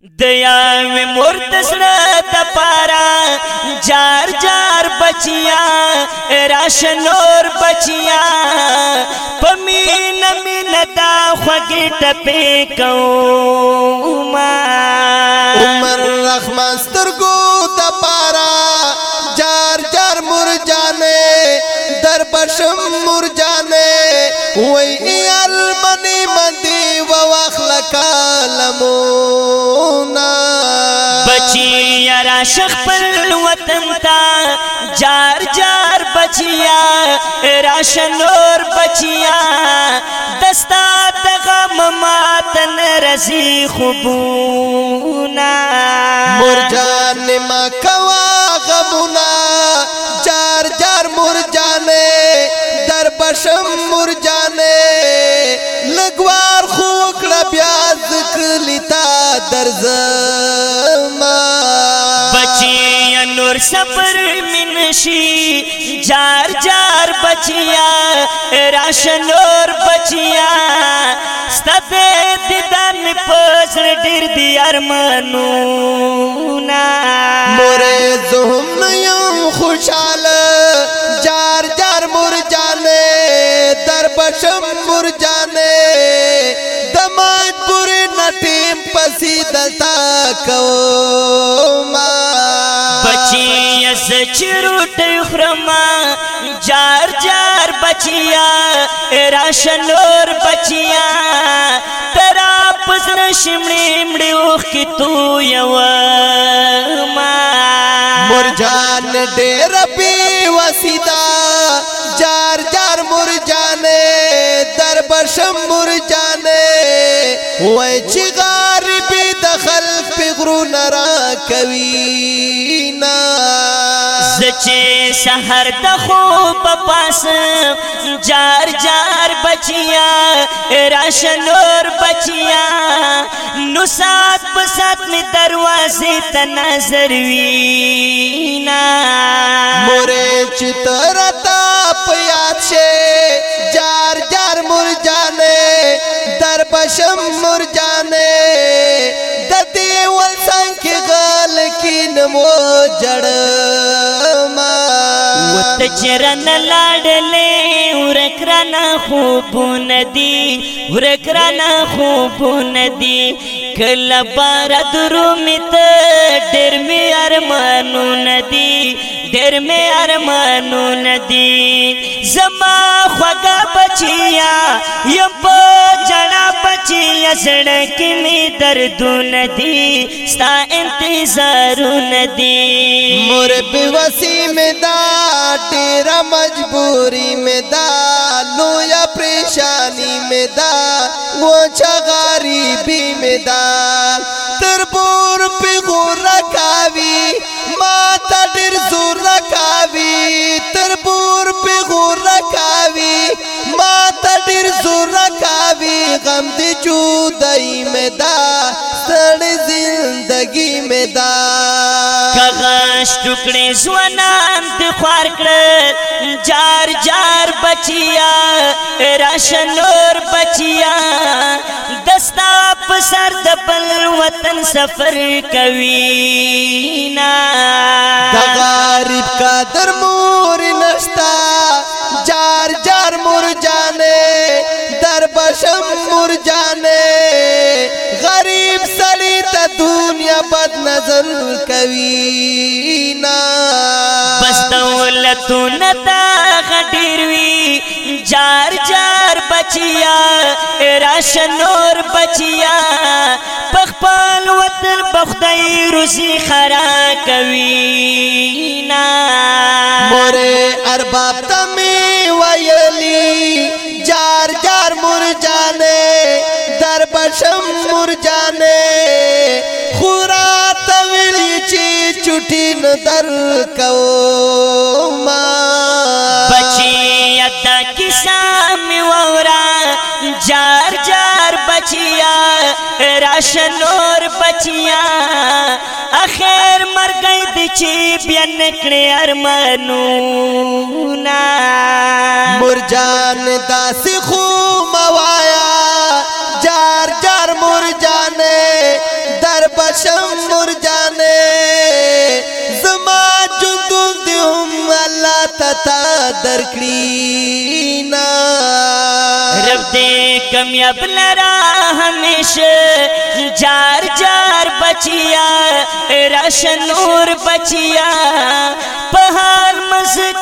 دیاں مرد سرد پارا جار جار بچیاں راشن اور بچیاں پمین امین دا خوگی ٹپے عمر رحمان سترگو دا جار جار مر جانے در بشم مر جانے وئی ایال منی مندی و وخلق عاشق پر وطن تا جار جار بچیا راشن اور بچیا دستا تغم ماتن رزی خبونا مرجان ما کوا غمونا جار جار مرجانے در بشم مرجانے لگوار خوک لبیاد ذکر لیتا درزم ور صبر منشی جار جار بچیا راش نور بچیا ستبه دیدن پزړ ډیر دی ارمانونا مور زهم نه یم خوشاله جار جار مور جانه در بشم مور جانه دمات پور نټیم پسی دلتا کو چروٹ خرما جار جار بچیا رشن بچیا ترا شمڑی مڑی اوخ کی تو یو ما ترجان دے ربی وسیدا جار جار مر جانے در برشم مر جانے جگار پی دخل پی غرو نرا کوینا چې سحر د خو په پاس جار جار بچیا راش نور بچیا نو سات په سات می دروازې ته نظر وینا مورې چې ترتا پیاچه جار جار مر جانې در بشم مر مو جړ ما وت چرن لاړلې ورکرنا خوب ندی ورکرنا خوب ندی کله بار درو میت ډېر می ارمانو ندی ډېر می ارمانو ندی زما خوګه بچیا یم په چې اسړ کې مې دردونه دي ستا انتظارونه دي مور په وسی مې دا تیرا مجبوري مې دا لویا پریشانی مې دا و چا غریبی مې دا تر پور په غور رکھاوی ما تا ډیر زور رکھاوی تر پور په غور رکھاوی ما تا ډیر زور رکھاوی غم دی جودای می دا سړ زندگی می دا کغش ټوکړي ځوانان ته خور کړل جار جار بچیا راشه نور بچیا دستا په سر د بل وطن سفر کوي نا د غریب قدر مور نظر کوي نا بس دولتونه تا غډیر وی جار جار بچیا راش نور بچیا پخپل وطن بخدای روزي خرا کوي نا مور ارباب تمه ویلی جار جار مرجانه در بشم مرجانه در کوما بچی ادا کسا می وورا جار جار بچیا راش نور بچیا اخیر مر گئی دچی بیا نکڑی ارمانونا مرجان داسی خو موائے در کرینا رب دے کمیاب لرا بلا ہمیش جار جار بچیا رش نور بچیا پہار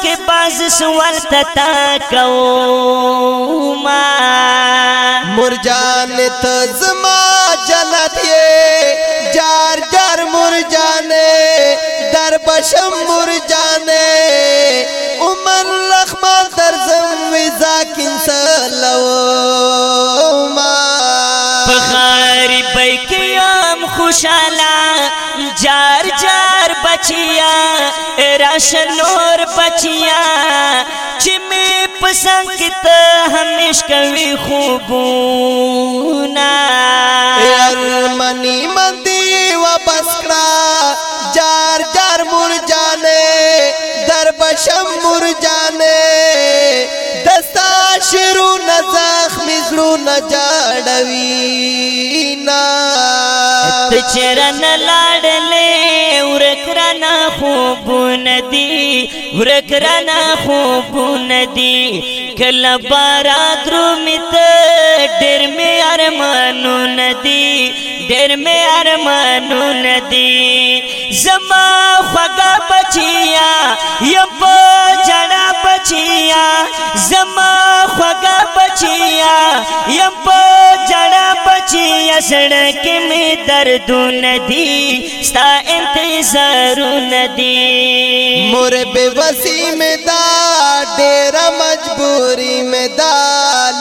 کے باز سوال تتا کوما مر جان تزما جنت یہ جار جار مر جانے در بشم مر جانے عمر لخمان ترزم وزاکن سلو ما بخاری بیکیم خوشالا جار جار بچیا راش نور بچیا چې می پسند کته همیش کوي خوبونه ارمنی مندي واپس کرا شم مرجانه دستا شرو نزاخ مزرو نجاڑوی نا تچرن لاڑلے ورکرنا خوب ندی ورکرنا خوب ندی کل بارا درومیت ډېر می ارمانو ندی ډېر می ارمانو ندی زما خوګه بچیا يب جنا بچیا زما خوګه بچیا يب جنا بچیا سړک می دردون دي ستا انتظارون دي مور به وسیم دا ډېر مجبوری می دا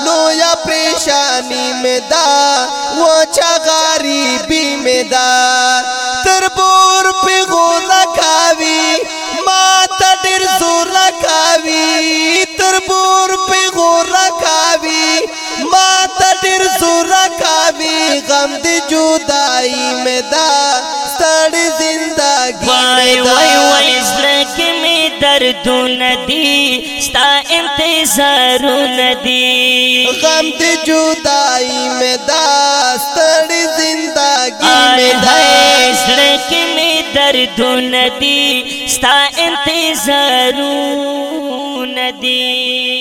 لویا پریشانی می دا و چا غریبی می دا تربو زور کاوی تر بور پی غور راکاوی ما تا تیر زور راکاوی غم دی جدائی میں دا وای وای وای وائی وائی وائی می ندی ستا انتظار ندی غم دی جدائی میں دا دو ندی ستا انتظارو ندی